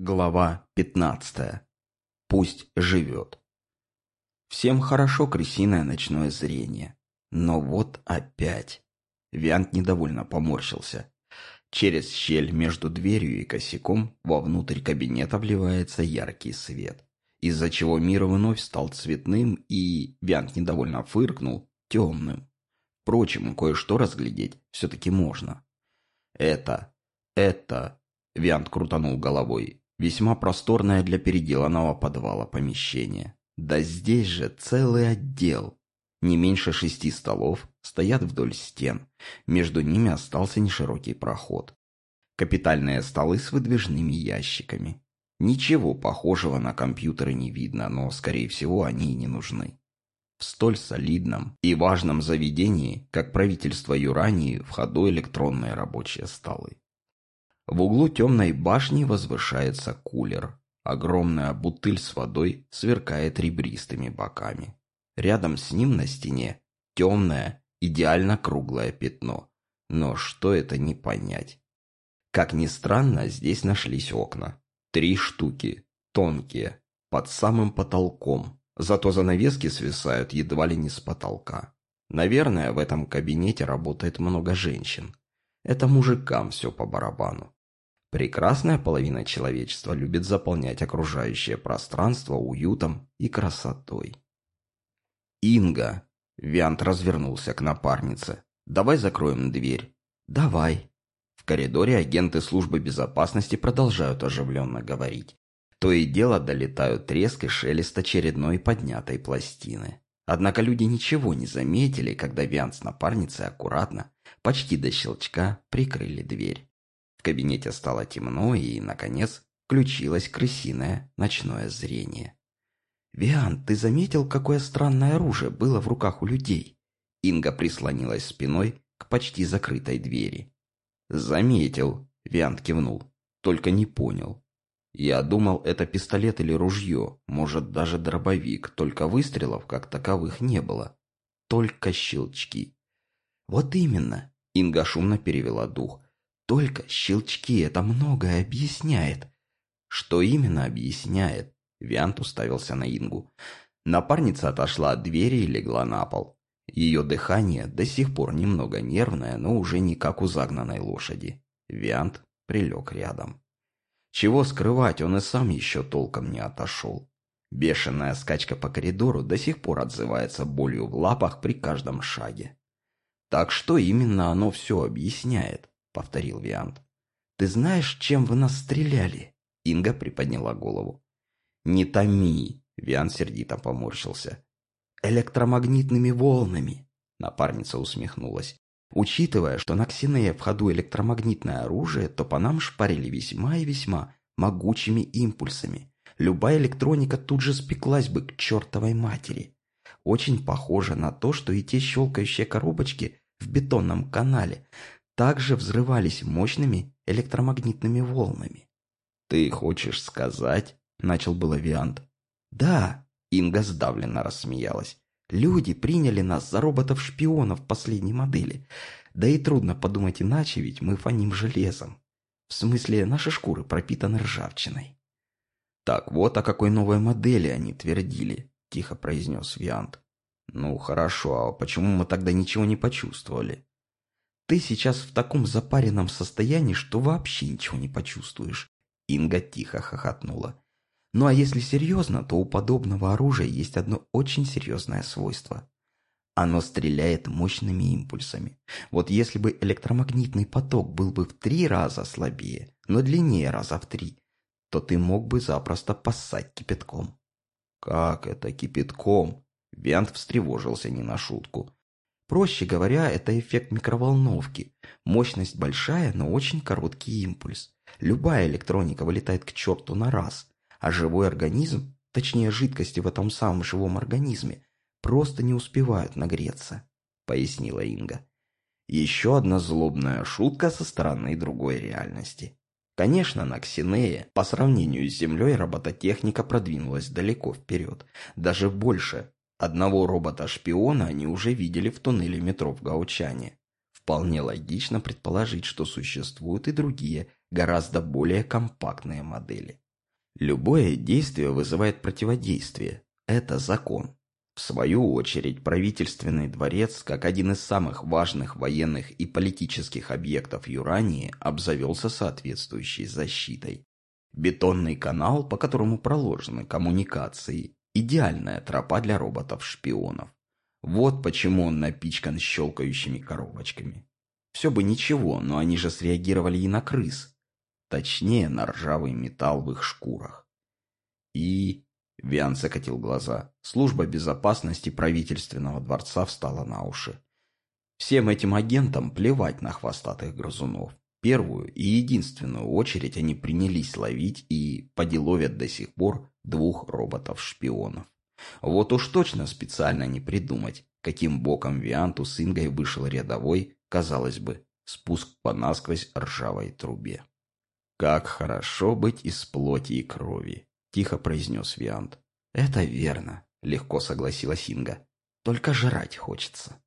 Глава 15. Пусть живет. Всем хорошо крысиное ночное зрение. Но вот опять. Виант недовольно поморщился. Через щель между дверью и косяком вовнутрь кабинета вливается яркий свет, из-за чего мир вновь стал цветным и, Виант недовольно фыркнул, темным. Впрочем, кое-что разглядеть все-таки можно. Это, это, Виант крутанул головой, Весьма просторное для переделанного подвала помещение. Да здесь же целый отдел. Не меньше шести столов стоят вдоль стен. Между ними остался неширокий проход. Капитальные столы с выдвижными ящиками. Ничего похожего на компьютеры не видно, но, скорее всего, они и не нужны. В столь солидном и важном заведении, как правительство Юрании, в ходу электронные рабочие столы. В углу темной башни возвышается кулер. Огромная бутыль с водой сверкает ребристыми боками. Рядом с ним на стене темное, идеально круглое пятно. Но что это не понять. Как ни странно, здесь нашлись окна. Три штуки, тонкие, под самым потолком. Зато занавески свисают едва ли не с потолка. Наверное, в этом кабинете работает много женщин. Это мужикам все по барабану. Прекрасная половина человечества любит заполнять окружающее пространство уютом и красотой. «Инга!» – Виант развернулся к напарнице. «Давай закроем дверь». «Давай». В коридоре агенты службы безопасности продолжают оживленно говорить. То и дело долетают треск и шелест очередной поднятой пластины. Однако люди ничего не заметили, когда Виант с напарницей аккуратно, почти до щелчка, прикрыли дверь. Кабинете стало темно и, наконец, включилось крысиное ночное зрение. «Виан, ты заметил, какое странное оружие было в руках у людей?» Инга прислонилась спиной к почти закрытой двери. «Заметил», — Виан кивнул, — «только не понял. Я думал, это пистолет или ружье, может, даже дробовик, только выстрелов как таковых не было. Только щелчки». «Вот именно», — Инга шумно перевела дух, только щелчки это многое объясняет. Что именно объясняет? Виант уставился на Ингу. Напарница отошла от двери и легла на пол. Ее дыхание до сих пор немного нервное, но уже не как у загнанной лошади. Виант прилег рядом. Чего скрывать, он и сам еще толком не отошел. Бешеная скачка по коридору до сих пор отзывается болью в лапах при каждом шаге. Так что именно оно все объясняет? Повторил Виант. «Ты знаешь, чем вы нас стреляли?» Инга приподняла голову. «Не томи!» Виан сердито поморщился. «Электромагнитными волнами!» Напарница усмехнулась. «Учитывая, что на Ксинее в ходу электромагнитное оружие, то по нам шпарили весьма и весьма могучими импульсами. Любая электроника тут же спеклась бы к чертовой матери. Очень похоже на то, что и те щелкающие коробочки в бетонном канале также взрывались мощными электромагнитными волнами. «Ты хочешь сказать?» – начал было Виант. «Да», – Инга сдавленно рассмеялась. «Люди приняли нас за роботов-шпионов последней модели. Да и трудно подумать иначе, ведь мы фоним железом. В смысле, наши шкуры пропитаны ржавчиной». «Так вот о какой новой модели они твердили», – тихо произнес Виант. «Ну, хорошо, а почему мы тогда ничего не почувствовали?» Ты сейчас в таком запаренном состоянии, что вообще ничего не почувствуешь. Инга тихо хохотнула. Ну а если серьезно, то у подобного оружия есть одно очень серьезное свойство. Оно стреляет мощными импульсами. Вот если бы электромагнитный поток был бы в три раза слабее, но длиннее раза в три, то ты мог бы запросто поссать кипятком. «Как это кипятком?» Виант встревожился не на шутку. Проще говоря, это эффект микроволновки. Мощность большая, но очень короткий импульс. Любая электроника вылетает к черту на раз. А живой организм, точнее жидкости в этом самом живом организме, просто не успевают нагреться, пояснила Инга. Еще одна злобная шутка со стороны другой реальности. Конечно, на Ксинее по сравнению с Землей робототехника продвинулась далеко вперед, даже больше, Одного робота-шпиона они уже видели в туннеле метро в Гаучане. Вполне логично предположить, что существуют и другие, гораздо более компактные модели. Любое действие вызывает противодействие. Это закон. В свою очередь, правительственный дворец, как один из самых важных военных и политических объектов Юрании, обзавелся соответствующей защитой. Бетонный канал, по которому проложены коммуникации, идеальная тропа для роботов-шпионов. Вот почему он напичкан щелкающими коробочками. Все бы ничего, но они же среагировали и на крыс. Точнее, на ржавый металл в их шкурах. И Виан закатил глаза. Служба безопасности правительственного дворца встала на уши. Всем этим агентам плевать на хвостатых грызунов. Первую и единственную очередь они принялись ловить и поделовят до сих пор двух роботов-шпионов. Вот уж точно специально не придумать, каким боком Вианту с Ингой вышел рядовой, казалось бы, спуск по насквозь ржавой трубе. «Как хорошо быть из плоти и крови!» — тихо произнес Виант. «Это верно», — легко согласилась Инга. «Только жрать хочется».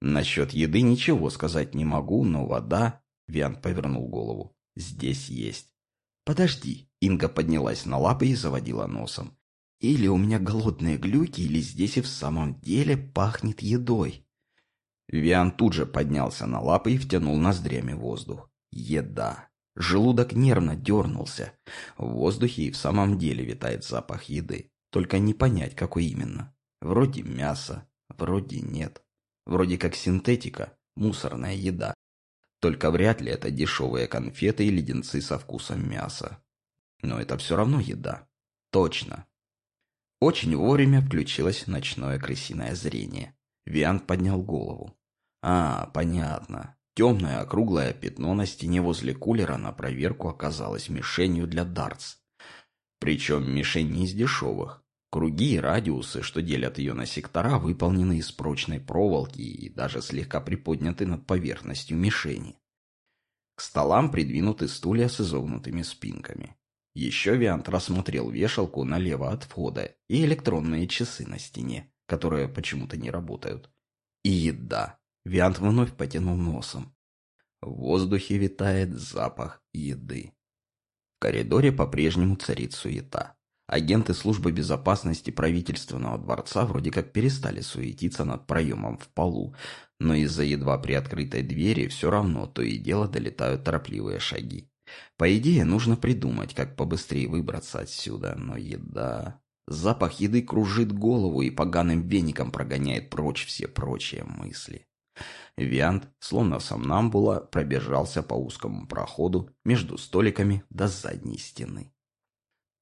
«Насчет еды ничего сказать не могу, но вода...» — Виант повернул голову. «Здесь есть». «Подожди», — Инга поднялась на лапы и заводила носом. «Или у меня голодные глюки, или здесь и в самом деле пахнет едой». Виан тут же поднялся на лапы и втянул ноздрями воздух. «Еда». Желудок нервно дернулся. В воздухе и в самом деле витает запах еды. Только не понять, какой именно. Вроде мясо, вроде нет. Вроде как синтетика, мусорная еда. Только вряд ли это дешевые конфеты и леденцы со вкусом мяса. Но это все равно еда. Точно. Очень вовремя включилось ночное крысиное зрение. Виант поднял голову. А, понятно. Темное округлое пятно на стене возле кулера на проверку оказалось мишенью для дартс. Причем мишень не из дешевых. Круги и радиусы, что делят ее на сектора, выполнены из прочной проволоки и даже слегка приподняты над поверхностью мишени. К столам придвинуты стулья с изогнутыми спинками. Еще Виант рассмотрел вешалку налево от входа и электронные часы на стене, которые почему-то не работают. И еда. Виант вновь потянул носом. В воздухе витает запах еды. В коридоре по-прежнему царит суета. Агенты службы безопасности правительственного дворца вроде как перестали суетиться над проемом в полу, но из-за едва приоткрытой двери все равно то и дело долетают торопливые шаги. По идее, нужно придумать, как побыстрее выбраться отсюда, но еда... Запах еды кружит голову и поганым веником прогоняет прочь все прочие мысли. Виант, словно сомнамбула, пробежался по узкому проходу между столиками до задней стены.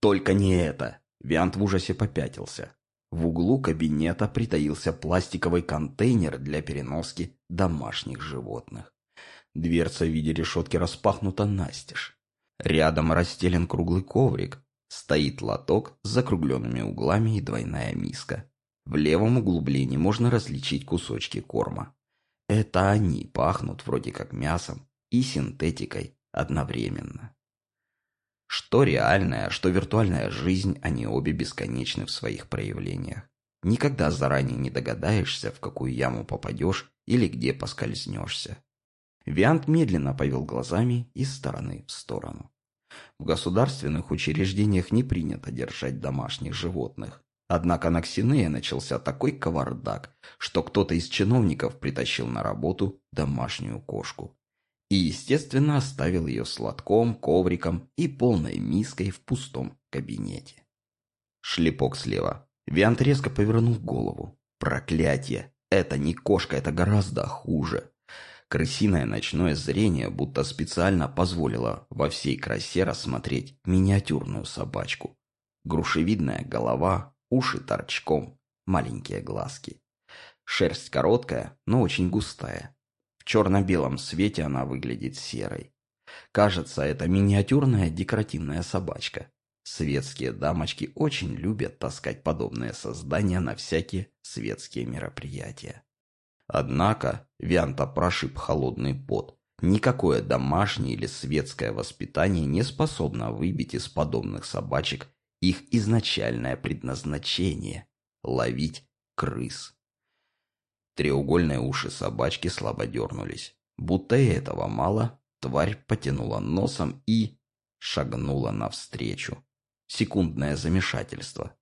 Только не это! Виант в ужасе попятился. В углу кабинета притаился пластиковый контейнер для переноски домашних животных. Дверца в виде решетки распахнута настежь. Рядом расстелен круглый коврик. Стоит лоток с закругленными углами и двойная миска. В левом углублении можно различить кусочки корма. Это они пахнут вроде как мясом и синтетикой одновременно. Что реальная, что виртуальная жизнь, они обе бесконечны в своих проявлениях. Никогда заранее не догадаешься, в какую яму попадешь или где поскользнешься. Виант медленно повел глазами из стороны в сторону. В государственных учреждениях не принято держать домашних животных. Однако на Ксинея начался такой кавардак, что кто-то из чиновников притащил на работу домашнюю кошку. И, естественно, оставил ее сладком, ковриком и полной миской в пустом кабинете. Шлепок слева. Виант резко повернул голову. Проклятие! Это не кошка, это гораздо хуже. Крысиное ночное зрение будто специально позволило во всей красе рассмотреть миниатюрную собачку. Грушевидная голова, уши торчком, маленькие глазки. Шерсть короткая, но очень густая. В черно-белом свете она выглядит серой. Кажется, это миниатюрная декоративная собачка. Светские дамочки очень любят таскать подобные создания на всякие светские мероприятия. Однако Вианта прошиб холодный пот. Никакое домашнее или светское воспитание не способно выбить из подобных собачек их изначальное предназначение – ловить крыс. Треугольные уши собачки слабо дернулись. Будто и этого мало, тварь потянула носом и шагнула навстречу. Секундное замешательство.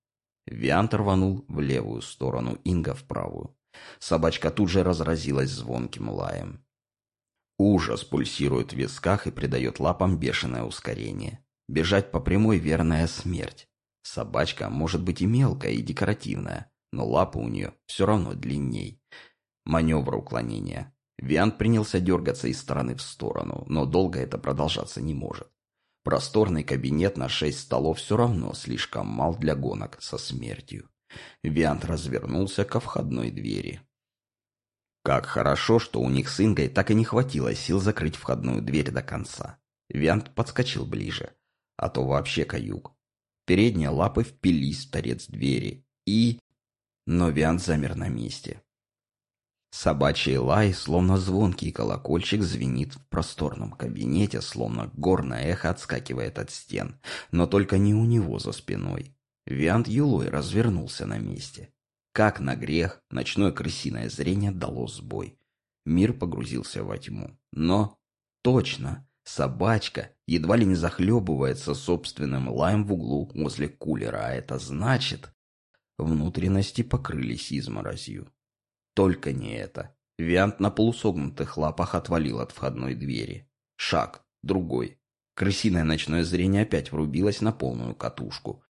Виант рванул в левую сторону, Инга в правую. Собачка тут же разразилась звонким лаем. Ужас пульсирует в висках и придает лапам бешеное ускорение. Бежать по прямой – верная смерть. Собачка может быть и мелкая, и декоративная, но лапы у нее все равно длинней. Маневр уклонения. Виант принялся дергаться из стороны в сторону, но долго это продолжаться не может. Просторный кабинет на шесть столов все равно слишком мал для гонок со смертью. Виант развернулся ко входной двери. Как хорошо, что у них с Ингой так и не хватило сил закрыть входную дверь до конца. Виант подскочил ближе, а то вообще каюк. Передние лапы впились в торец двери, и... Но Виант замер на месте. Собачий лай, словно звонкий колокольчик, звенит в просторном кабинете, словно горное эхо отскакивает от стен, но только не у него за спиной. Виант Юлой развернулся на месте. Как на грех, ночное крысиное зрение дало сбой. Мир погрузился во тьму. Но, точно, собачка едва ли не захлебывается собственным лаем в углу возле кулера, а это значит... Внутренности покрылись изморозью. Только не это. Виант на полусогнутых лапах отвалил от входной двери. Шаг, другой. Крысиное ночное зрение опять врубилось на полную катушку.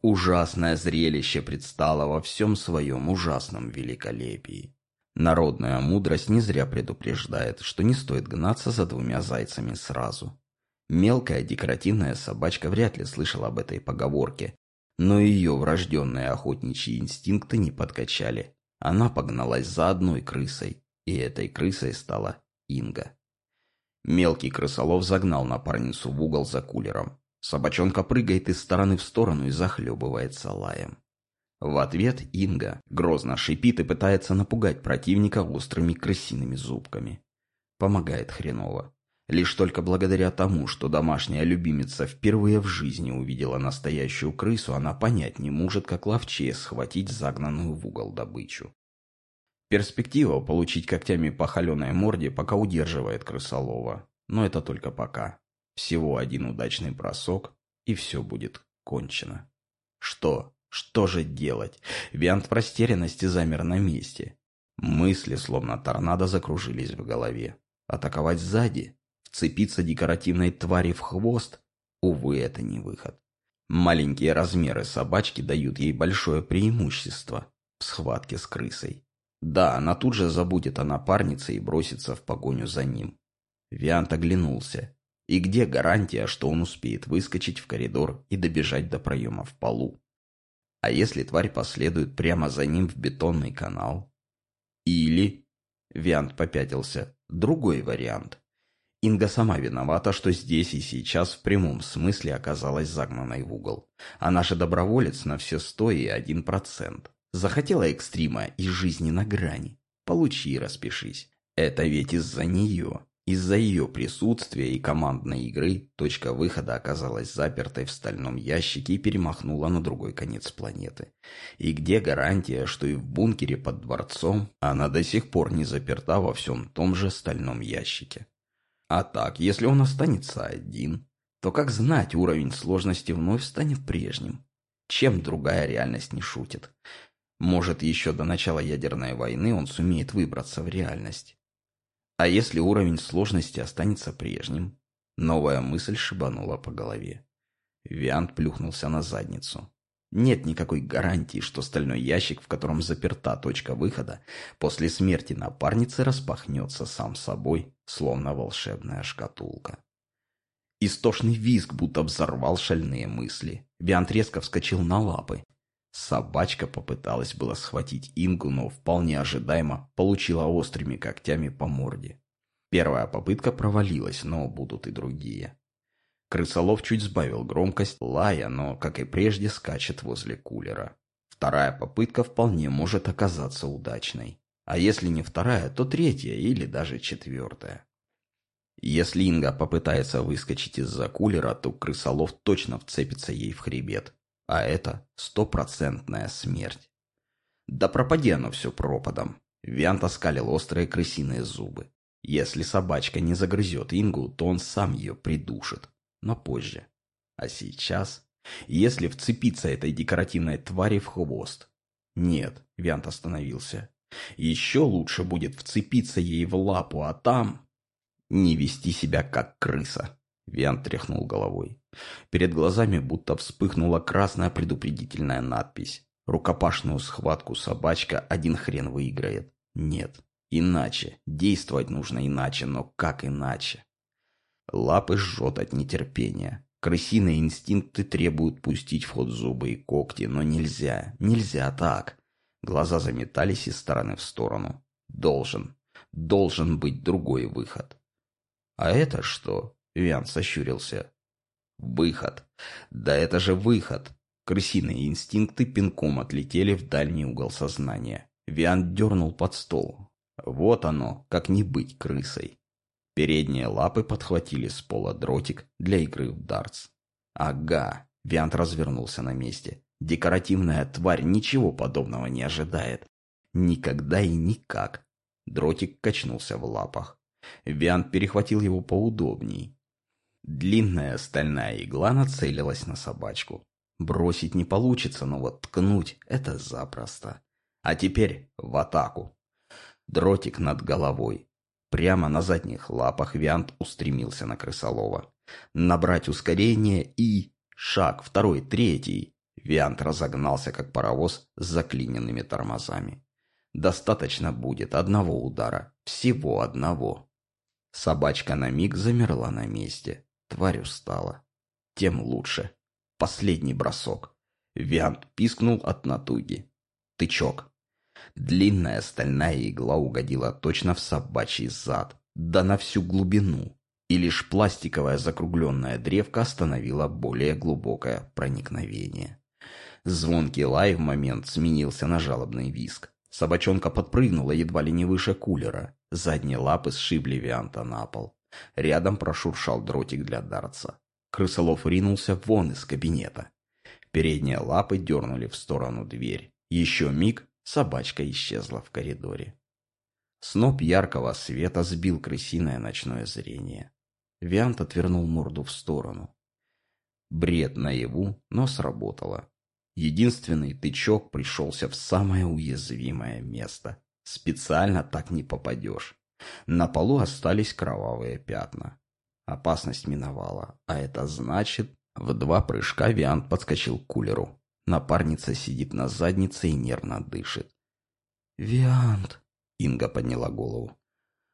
Ужасное зрелище предстало во всем своем ужасном великолепии. Народная мудрость не зря предупреждает, что не стоит гнаться за двумя зайцами сразу. Мелкая декоративная собачка вряд ли слышала об этой поговорке, но ее врожденные охотничьи инстинкты не подкачали. Она погналась за одной крысой, и этой крысой стала Инга. Мелкий крысолов загнал напарницу в угол за кулером. Собачонка прыгает из стороны в сторону и захлебывается лаем. В ответ Инга грозно шипит и пытается напугать противника острыми крысиными зубками. Помогает хреново. Лишь только благодаря тому, что домашняя любимица впервые в жизни увидела настоящую крысу, она понять не может, как ловчее схватить загнанную в угол добычу. Перспектива получить когтями по холеной морде пока удерживает крысолова. Но это только пока. Всего один удачный бросок, и все будет кончено. Что? Что же делать? Виант в растерянности замер на месте. Мысли, словно торнадо, закружились в голове. Атаковать сзади? Вцепиться декоративной твари в хвост? Увы, это не выход. Маленькие размеры собачки дают ей большое преимущество в схватке с крысой. Да, она тут же забудет о напарнице и бросится в погоню за ним. Виант оглянулся. И где гарантия, что он успеет выскочить в коридор и добежать до проема в полу? А если тварь последует прямо за ним в бетонный канал? Или... Виант попятился. Другой вариант. Инга сама виновата, что здесь и сейчас в прямом смысле оказалась загнанной в угол. Она же доброволец на все сто и один процент. Захотела экстрима и жизни на грани. Получи и распишись. Это ведь из-за нее. Из-за ее присутствия и командной игры точка выхода оказалась запертой в стальном ящике и перемахнула на другой конец планеты. И где гарантия, что и в бункере под дворцом она до сих пор не заперта во всем том же стальном ящике? А так, если он останется один, то как знать, уровень сложности вновь станет прежним? Чем другая реальность не шутит? Может, еще до начала ядерной войны он сумеет выбраться в реальность. А если уровень сложности останется прежним? Новая мысль шибанула по голове. Виант плюхнулся на задницу. Нет никакой гарантии, что стальной ящик, в котором заперта точка выхода, после смерти напарницы распахнется сам собой, словно волшебная шкатулка. Истошный визг будто взорвал шальные мысли. Виант резко вскочил на лапы. Собачка попыталась было схватить Ингу, но вполне ожидаемо получила острыми когтями по морде. Первая попытка провалилась, но будут и другие. Крысолов чуть сбавил громкость лая, но, как и прежде, скачет возле кулера. Вторая попытка вполне может оказаться удачной. А если не вторая, то третья или даже четвертая. Если Инга попытается выскочить из-за кулера, то крысолов точно вцепится ей в хребет. А это стопроцентная смерть. Да пропади оно все пропадом. Виант оскалил острые крысиные зубы. Если собачка не загрызет Ингу, то он сам ее придушит. Но позже. А сейчас... Если вцепиться этой декоративной твари в хвост. Нет, Виант остановился. Еще лучше будет вцепиться ей в лапу, а там... Не вести себя как крыса. Виант тряхнул головой. Перед глазами будто вспыхнула красная предупредительная надпись. Рукопашную схватку собачка один хрен выиграет. Нет, иначе. Действовать нужно иначе, но как иначе? Лапы жжет от нетерпения. Крысиные инстинкты требуют пустить в ход зубы и когти, но нельзя, нельзя так. Глаза заметались из стороны в сторону. Должен, должен быть другой выход. А это что? Виан сощурился. Выход. Да это же выход. Крысиные инстинкты пинком отлетели в дальний угол сознания. Виан дернул под стол. Вот оно, как не быть крысой. Передние лапы подхватили с пола дротик для игры в дартс. Ага, Виант развернулся на месте. Декоративная тварь ничего подобного не ожидает. Никогда и никак. Дротик качнулся в лапах. Виант перехватил его поудобней. Длинная стальная игла нацелилась на собачку. Бросить не получится, но вот ткнуть — это запросто. А теперь в атаку. Дротик над головой. Прямо на задних лапах Виант устремился на крысолова. Набрать ускорение и... Шаг, второй, третий. Виант разогнался, как паровоз с заклиненными тормозами. Достаточно будет одного удара. Всего одного. Собачка на миг замерла на месте. Тварь устала. Тем лучше. Последний бросок. Виант пискнул от натуги. Тычок. Длинная стальная игла угодила точно в собачий зад, да на всю глубину, и лишь пластиковая закругленная древка остановила более глубокое проникновение. Звонкий лай в момент сменился на жалобный виск. Собачонка подпрыгнула едва ли не выше кулера. Задние лапы сшибли Вианта на пол. Рядом прошуршал дротик для дарца. Крысолов ринулся вон из кабинета. Передние лапы дернули в сторону дверь. Еще миг собачка исчезла в коридоре. Сноп яркого света сбил крысиное ночное зрение. Виант отвернул морду в сторону. Бред наяву, но сработало. Единственный тычок пришелся в самое уязвимое место. Специально так не попадешь. На полу остались кровавые пятна. Опасность миновала, а это значит... В два прыжка Виант подскочил к кулеру. Напарница сидит на заднице и нервно дышит. «Виант!» — Инга подняла голову.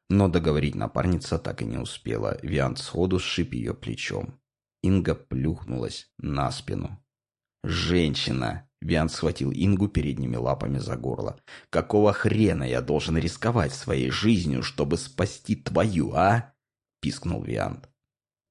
Но договорить напарница так и не успела. Виант сходу сшиб ее плечом. Инга плюхнулась на спину. «Женщина!» Виант схватил Ингу передними лапами за горло. «Какого хрена я должен рисковать своей жизнью, чтобы спасти твою, а?» Пискнул Виант.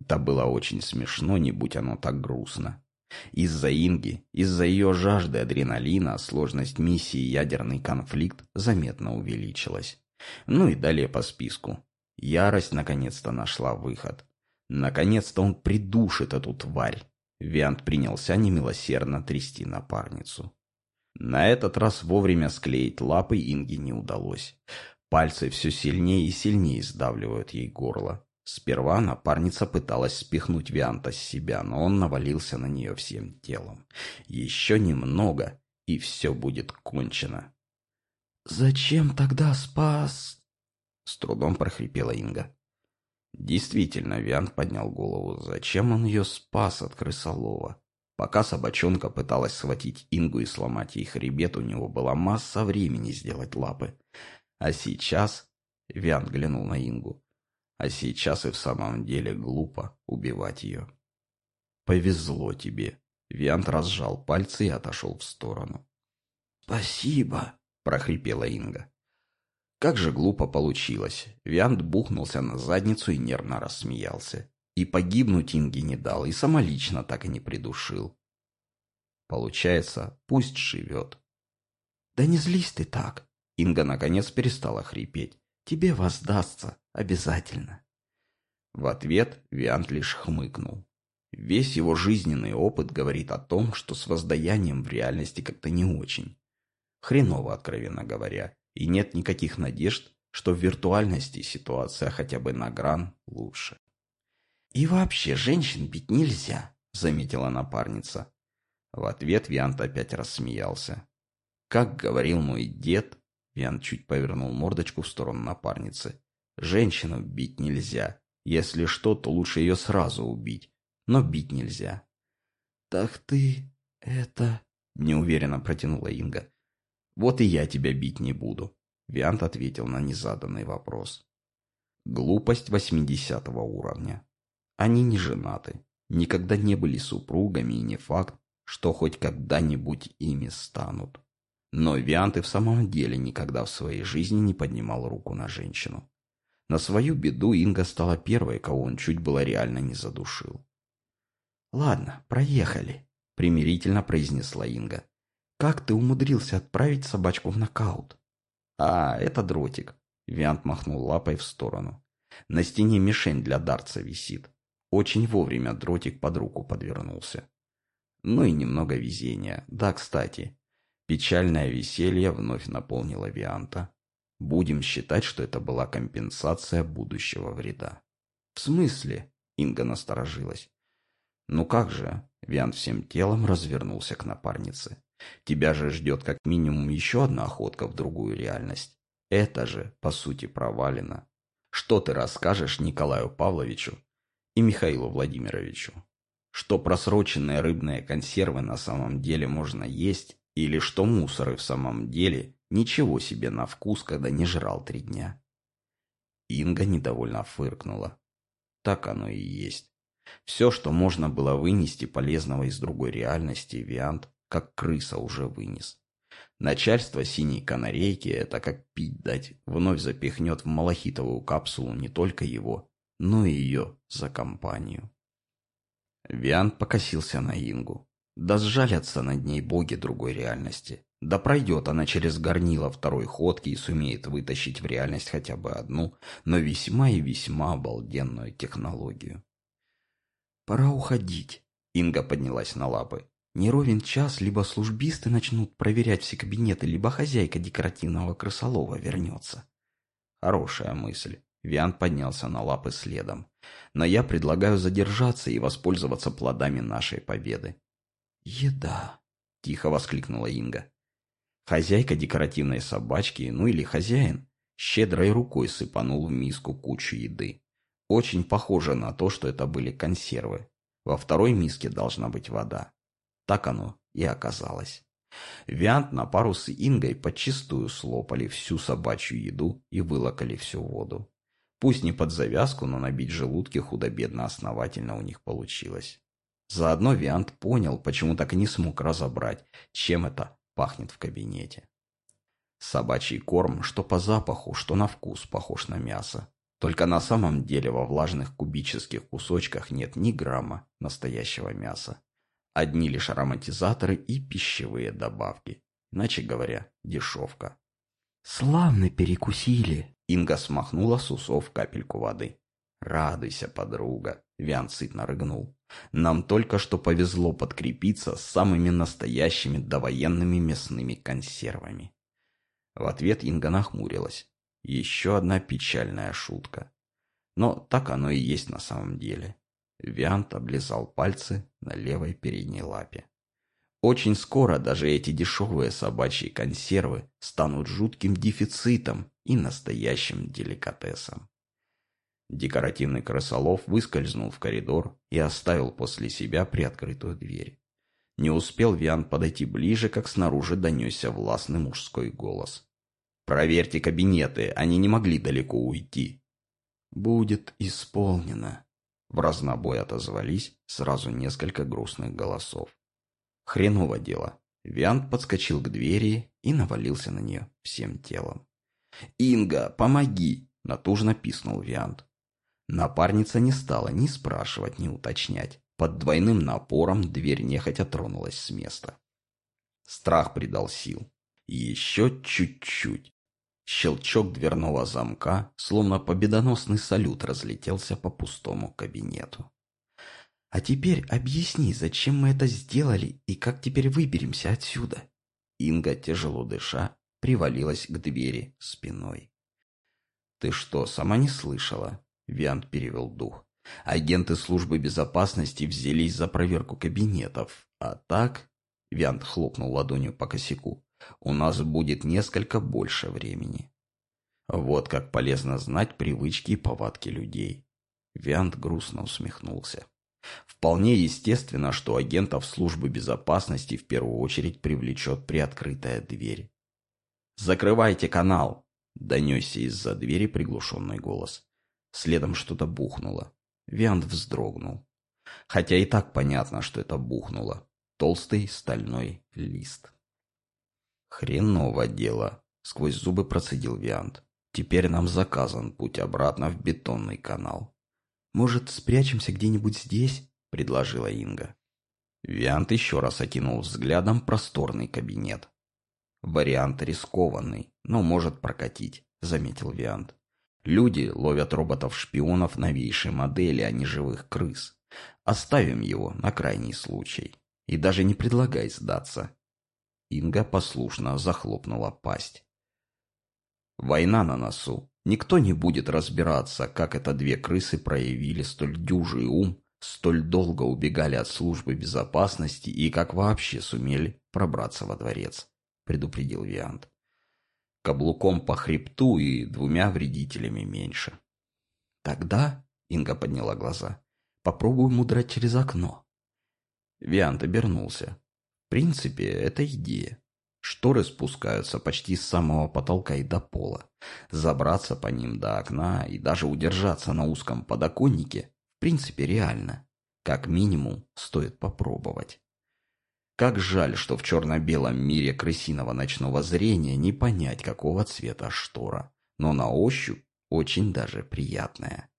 Это было очень смешно, не будь оно так грустно. Из-за Инги, из-за ее жажды адреналина, сложность миссии ядерный конфликт заметно увеличилась. Ну и далее по списку. Ярость наконец-то нашла выход. Наконец-то он придушит эту тварь. Виант принялся немилосердно трясти напарницу. На этот раз вовремя склеить лапы Инги не удалось. Пальцы все сильнее и сильнее сдавливают ей горло. Сперва напарница пыталась спихнуть Вианта с себя, но он навалился на нее всем телом. Еще немного, и все будет кончено. «Зачем тогда спас?» С трудом прохрипела Инга. Действительно, Виант поднял голову. Зачем он ее спас от крысолова? Пока собачонка пыталась схватить Ингу и сломать ей хребет, у него была масса времени сделать лапы. А сейчас... Виант глянул на Ингу. А сейчас и в самом деле глупо убивать ее. Повезло тебе. Виант разжал пальцы и отошел в сторону. «Спасибо», — прохрипела Инга. Как же глупо получилось. Виант бухнулся на задницу и нервно рассмеялся. И погибнуть Инге не дал, и самолично так и не придушил. Получается, пусть живет. «Да не злись ты так!» Инга наконец перестала хрипеть. «Тебе воздастся. Обязательно». В ответ Виант лишь хмыкнул. Весь его жизненный опыт говорит о том, что с воздаянием в реальности как-то не очень. Хреново, откровенно говоря и нет никаких надежд, что в виртуальности ситуация хотя бы на гран лучше. «И вообще женщин бить нельзя», — заметила напарница. В ответ Виант опять рассмеялся. Как говорил мой дед, Виант чуть повернул мордочку в сторону напарницы. Женщину бить нельзя. Если что, то лучше ее сразу убить. Но бить нельзя. Так ты это... Неуверенно протянула Инга. Вот и я тебя бить не буду. Виант ответил на незаданный вопрос. Глупость восьмидесятого уровня. Они не женаты, никогда не были супругами и не факт, что хоть когда-нибудь ими станут. Но Виант и в самом деле никогда в своей жизни не поднимал руку на женщину. На свою беду Инга стала первой, кого он чуть было реально не задушил. «Ладно, проехали», — примирительно произнесла Инга. «Как ты умудрился отправить собачку в нокаут?» «А, это дротик», — Виант махнул лапой в сторону. «На стене мишень для дарца висит. Очень вовремя дротик под руку подвернулся. Ну и немного везения. Да, кстати, печальное веселье вновь наполнило Вианта. Будем считать, что это была компенсация будущего вреда. В смысле? Инга насторожилась. Ну как же? Виант всем телом развернулся к напарнице. Тебя же ждет как минимум еще одна охотка в другую реальность. Это же, по сути, провалено. Что ты расскажешь Николаю Павловичу, и Михаилу Владимировичу, что просроченные рыбные консервы на самом деле можно есть, или что мусоры в самом деле ничего себе на вкус, когда не жрал три дня. Инга недовольно фыркнула. Так оно и есть. Все, что можно было вынести полезного из другой реальности, Виант, как крыса, уже вынес. Начальство синей канарейки, это как пить дать, вновь запихнет в малахитовую капсулу не только его, но и ее за компанию. Виан покосился на Ингу. Да сжалятся над ней боги другой реальности. Да пройдет она через горнило второй ходки и сумеет вытащить в реальность хотя бы одну, но весьма и весьма обалденную технологию. «Пора уходить», — Инга поднялась на лапы. «Не ровен час, либо службисты начнут проверять все кабинеты, либо хозяйка декоративного крысолова вернется». Хорошая мысль. Виан поднялся на лапы следом. «Но я предлагаю задержаться и воспользоваться плодами нашей победы». «Еда!» – тихо воскликнула Инга. Хозяйка декоративной собачки, ну или хозяин, щедрой рукой сыпанул в миску кучу еды. Очень похоже на то, что это были консервы. Во второй миске должна быть вода. Так оно и оказалось. Виант на пару с Ингой подчистую слопали всю собачью еду и вылокали всю воду. Пусть не под завязку, но набить желудки худо-бедно основательно у них получилось. Заодно Виант понял, почему так не смог разобрать, чем это пахнет в кабинете. Собачий корм, что по запаху, что на вкус, похож на мясо. Только на самом деле во влажных кубических кусочках нет ни грамма настоящего мяса. Одни лишь ароматизаторы и пищевые добавки. Иначе говоря, дешевка. «Славно перекусили!» Инга смахнула с усов капельку воды. «Радуйся, подруга!» Виан сытно рыгнул. «Нам только что повезло подкрепиться самыми настоящими довоенными мясными консервами». В ответ Инга нахмурилась. Еще одна печальная шутка. Но так оно и есть на самом деле. Виант облизал пальцы на левой передней лапе. Очень скоро даже эти дешевые собачьи консервы станут жутким дефицитом и настоящим деликатесом. Декоративный крысолов выскользнул в коридор и оставил после себя приоткрытую дверь. Не успел Виан подойти ближе, как снаружи донесся властный мужской голос. «Проверьте кабинеты, они не могли далеко уйти». «Будет исполнено», — в разнобой отозвались сразу несколько грустных голосов. Хреново дело. Виант подскочил к двери и навалился на нее всем телом. «Инга, помоги!» – натужно писнул Виант. Напарница не стала ни спрашивать, ни уточнять. Под двойным напором дверь нехотя тронулась с места. Страх придал сил. Еще чуть-чуть. Щелчок дверного замка, словно победоносный салют, разлетелся по пустому кабинету. А теперь объясни, зачем мы это сделали и как теперь выберемся отсюда?» Инга, тяжело дыша, привалилась к двери спиной. «Ты что, сама не слышала?» Виант перевел дух. «Агенты службы безопасности взялись за проверку кабинетов, а так Виант хлопнул ладонью по косяку. У нас будет несколько больше времени. Вот как полезно знать привычки и повадки людей. Виант грустно усмехнулся. Вполне естественно, что агентов службы безопасности в первую очередь привлечет приоткрытая дверь. «Закрывайте канал!» — донесся из-за двери приглушенный голос. Следом что-то бухнуло. Виант вздрогнул. Хотя и так понятно, что это бухнуло. Толстый стальной лист. «Хреново дело!» — сквозь зубы процедил Виант. «Теперь нам заказан путь обратно в бетонный канал». «Может, спрячемся где-нибудь здесь?» — предложила Инга. Виант еще раз окинул взглядом просторный кабинет. «Вариант рискованный, но может прокатить», — заметил Виант. «Люди ловят роботов-шпионов новейшей модели, а не живых крыс. Оставим его на крайний случай. И даже не предлагай сдаться». Инга послушно захлопнула пасть. «Война на носу. Никто не будет разбираться, как это две крысы проявили столь дюжий ум, столь долго убегали от службы безопасности и как вообще сумели пробраться во дворец», — предупредил Виант. «Каблуком по хребту и двумя вредителями меньше». «Тогда», — Инга подняла глаза, — «попробуем удрать через окно». Виант обернулся. Принципе, это идея. Шторы спускаются почти с самого потолка и до пола. Забраться по ним до окна и даже удержаться на узком подоконнике в принципе реально. Как минимум, стоит попробовать. Как жаль, что в черно-белом мире крысиного ночного зрения не понять, какого цвета штора. Но на ощупь очень даже приятная.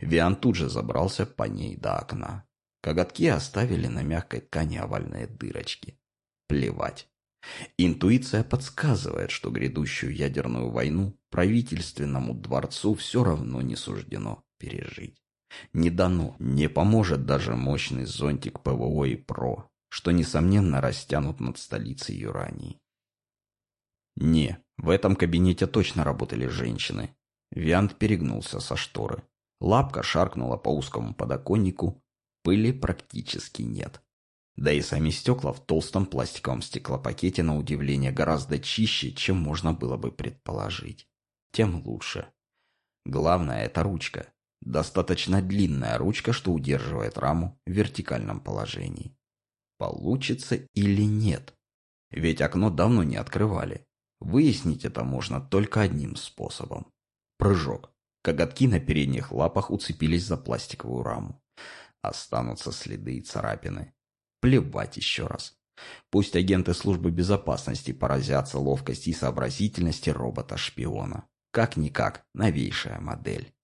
Виан тут же забрался по ней до окна. Коготки оставили на мягкой ткани овальные дырочки. Плевать. Интуиция подсказывает, что грядущую ядерную войну правительственному дворцу все равно не суждено пережить. Не дано, не поможет даже мощный зонтик ПВО и ПРО, что, несомненно, растянут над столицей Юрании. Не, в этом кабинете точно работали женщины. Виант перегнулся со шторы. Лапка шаркнула по узкому подоконнику. Пыли практически нет. Да и сами стекла в толстом пластиковом стеклопакете на удивление гораздо чище, чем можно было бы предположить. Тем лучше. Главное – это ручка. Достаточно длинная ручка, что удерживает раму в вертикальном положении. Получится или нет? Ведь окно давно не открывали. Выяснить это можно только одним способом. Прыжок. Коготки на передних лапах уцепились за пластиковую раму. Останутся следы и царапины. Плевать еще раз. Пусть агенты службы безопасности поразятся ловкости и сообразительности робота-шпиона. Как-никак, новейшая модель.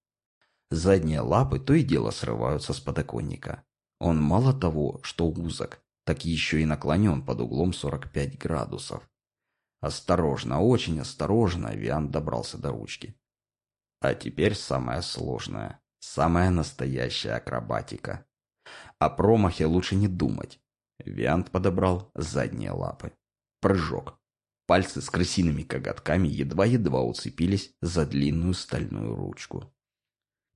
Задние лапы то и дело срываются с подоконника. Он мало того, что узок, так еще и наклонен под углом 45 градусов. Осторожно, очень осторожно Виан добрался до ручки. А теперь самое сложное, самая настоящая акробатика. О промахе лучше не думать. Виант подобрал задние лапы. Прыжок. Пальцы с крысиными коготками едва-едва уцепились за длинную стальную ручку.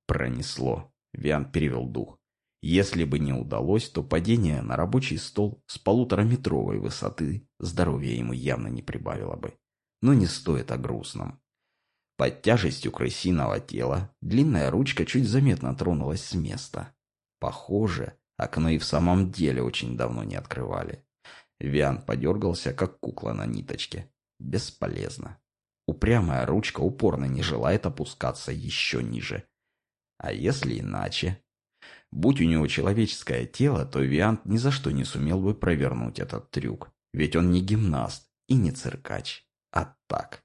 Пронесло. Виант перевел дух. Если бы не удалось, то падение на рабочий стол с полутораметровой высоты здоровья ему явно не прибавило бы. Но не стоит о грустном. Под тяжестью крысиного тела длинная ручка чуть заметно тронулась с места. Похоже, Окно и в самом деле очень давно не открывали. Виан подергался, как кукла на ниточке. Бесполезно. Упрямая ручка упорно не желает опускаться еще ниже. А если иначе? Будь у него человеческое тело, то Виант ни за что не сумел бы провернуть этот трюк. Ведь он не гимнаст и не циркач, а так.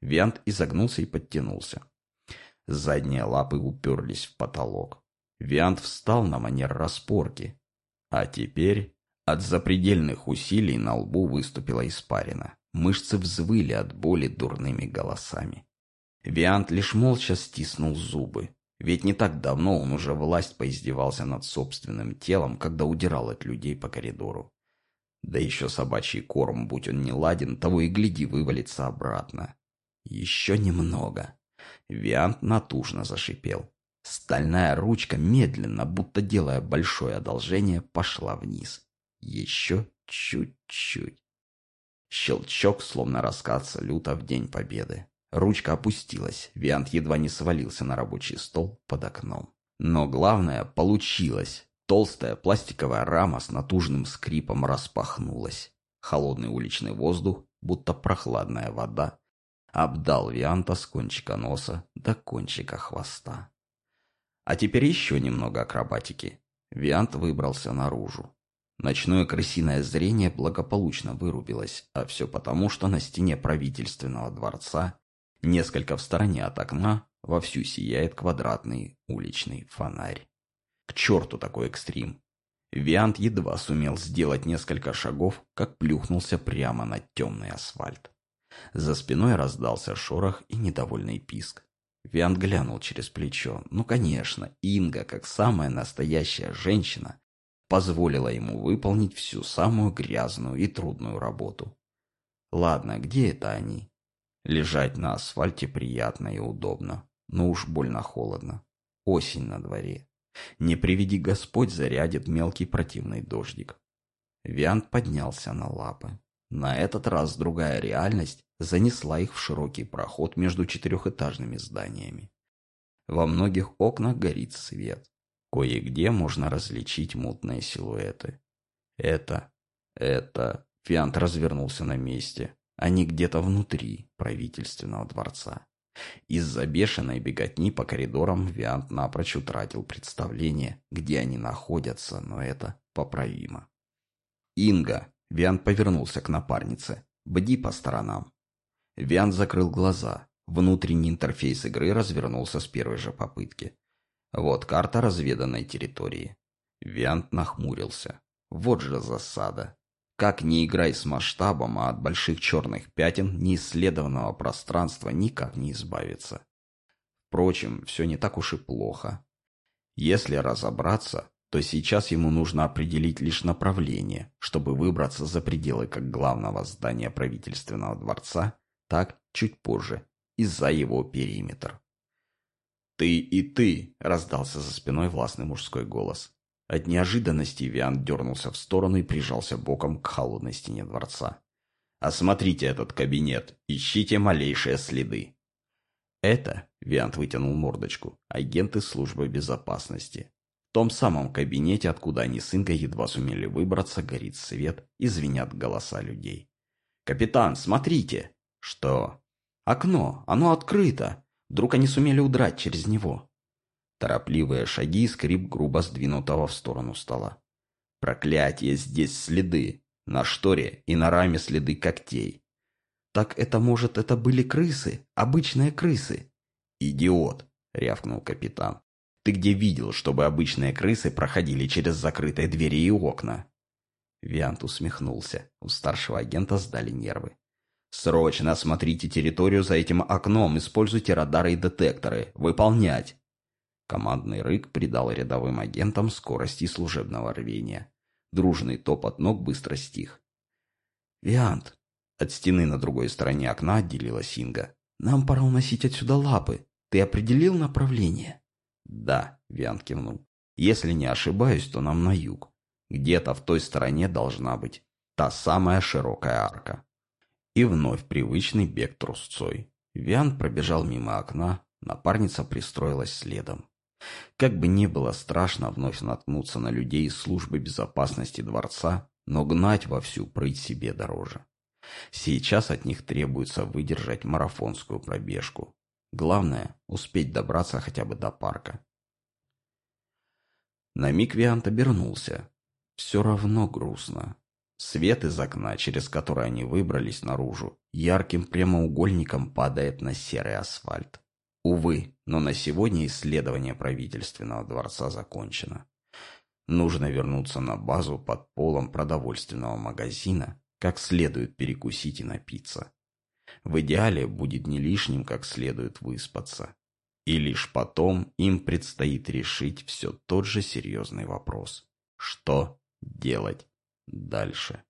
Виант изогнулся и подтянулся. Задние лапы уперлись в потолок. Виант встал на манер распорки. А теперь от запредельных усилий на лбу выступила испарина. Мышцы взвыли от боли дурными голосами. Виант лишь молча стиснул зубы. Ведь не так давно он уже власть поиздевался над собственным телом, когда удирал от людей по коридору. Да еще собачий корм, будь он не ладен, того и гляди вывалится обратно. Еще немного. Виант натужно зашипел. Стальная ручка медленно, будто делая большое одолжение, пошла вниз. Еще чуть-чуть. Щелчок, словно раскат салюта в День Победы. Ручка опустилась, Виант едва не свалился на рабочий стол под окном. Но главное, получилось. Толстая пластиковая рама с натужным скрипом распахнулась. Холодный уличный воздух, будто прохладная вода, обдал Вианта с кончика носа до кончика хвоста. А теперь еще немного акробатики. Виант выбрался наружу. Ночное крысиное зрение благополучно вырубилось, а все потому, что на стене правительственного дворца, несколько в стороне от окна, вовсю сияет квадратный уличный фонарь. К черту такой экстрим! Виант едва сумел сделать несколько шагов, как плюхнулся прямо на темный асфальт. За спиной раздался шорох и недовольный писк. Виант глянул через плечо. Ну, конечно, Инга, как самая настоящая женщина, позволила ему выполнить всю самую грязную и трудную работу. Ладно, где это они? Лежать на асфальте приятно и удобно, но уж больно холодно. Осень на дворе. Не приведи Господь зарядит мелкий противный дождик. Виант поднялся на лапы. На этот раз другая реальность занесла их в широкий проход между четырехэтажными зданиями. Во многих окнах горит свет. Кое-где можно различить мутные силуэты. Это... это... Фиант развернулся на месте. Они где-то внутри правительственного дворца. Из-за бешеной беготни по коридорам Виант напрочь утратил представление, где они находятся, но это поправимо. «Инга!» Виан повернулся к напарнице. «Бди по сторонам». Виан закрыл глаза. Внутренний интерфейс игры развернулся с первой же попытки. Вот карта разведанной территории. Виант нахмурился. Вот же засада. Как не играй с масштабом, а от больших черных пятен неисследованного пространства никак не избавиться. Впрочем, все не так уж и плохо. Если разобраться, то сейчас ему нужно определить лишь направление, чтобы выбраться за пределы как главного здания правительственного дворца, так чуть позже, и за его периметр. «Ты и ты!» – раздался за спиной властный мужской голос. От неожиданности Виан дернулся в сторону и прижался боком к холодной стене дворца. «Осмотрите этот кабинет, ищите малейшие следы». «Это», — Виант вытянул мордочку, — агенты службы безопасности. В том самом кабинете, откуда они с Ингой едва сумели выбраться, горит свет и звенят голоса людей. «Капитан, смотрите!» «Что?» «Окно! Оно открыто! Вдруг они сумели удрать через него?» Торопливые шаги и скрип грубо сдвинутого в сторону стола. «Проклятие! Здесь следы! На шторе и на раме следы когтей!» «Так это, может, это были крысы? Обычные крысы?» «Идиот!» — рявкнул капитан. Ты где видел, чтобы обычные крысы проходили через закрытые двери и окна?» Виант усмехнулся. У старшего агента сдали нервы. «Срочно осмотрите территорию за этим окном, используйте радары и детекторы. Выполнять!» Командный рык придал рядовым агентам скорости служебного рвения. Дружный топот ног быстро стих. «Виант!» От стены на другой стороне окна отделилась Инга. «Нам пора уносить отсюда лапы. Ты определил направление?» «Да», — Виан кивнул. «Если не ошибаюсь, то нам на юг. Где-то в той стороне должна быть та самая широкая арка». И вновь привычный бег трусцой. Виан пробежал мимо окна, напарница пристроилась следом. Как бы ни было страшно вновь наткнуться на людей из службы безопасности дворца, но гнать во всю прыть себе дороже. Сейчас от них требуется выдержать марафонскую пробежку, Главное – успеть добраться хотя бы до парка. На миг Виант обернулся. Все равно грустно. Свет из окна, через который они выбрались наружу, ярким прямоугольником падает на серый асфальт. Увы, но на сегодня исследование правительственного дворца закончено. Нужно вернуться на базу под полом продовольственного магазина, как следует перекусить и напиться. В идеале будет не лишним как следует выспаться. И лишь потом им предстоит решить все тот же серьезный вопрос. Что делать дальше?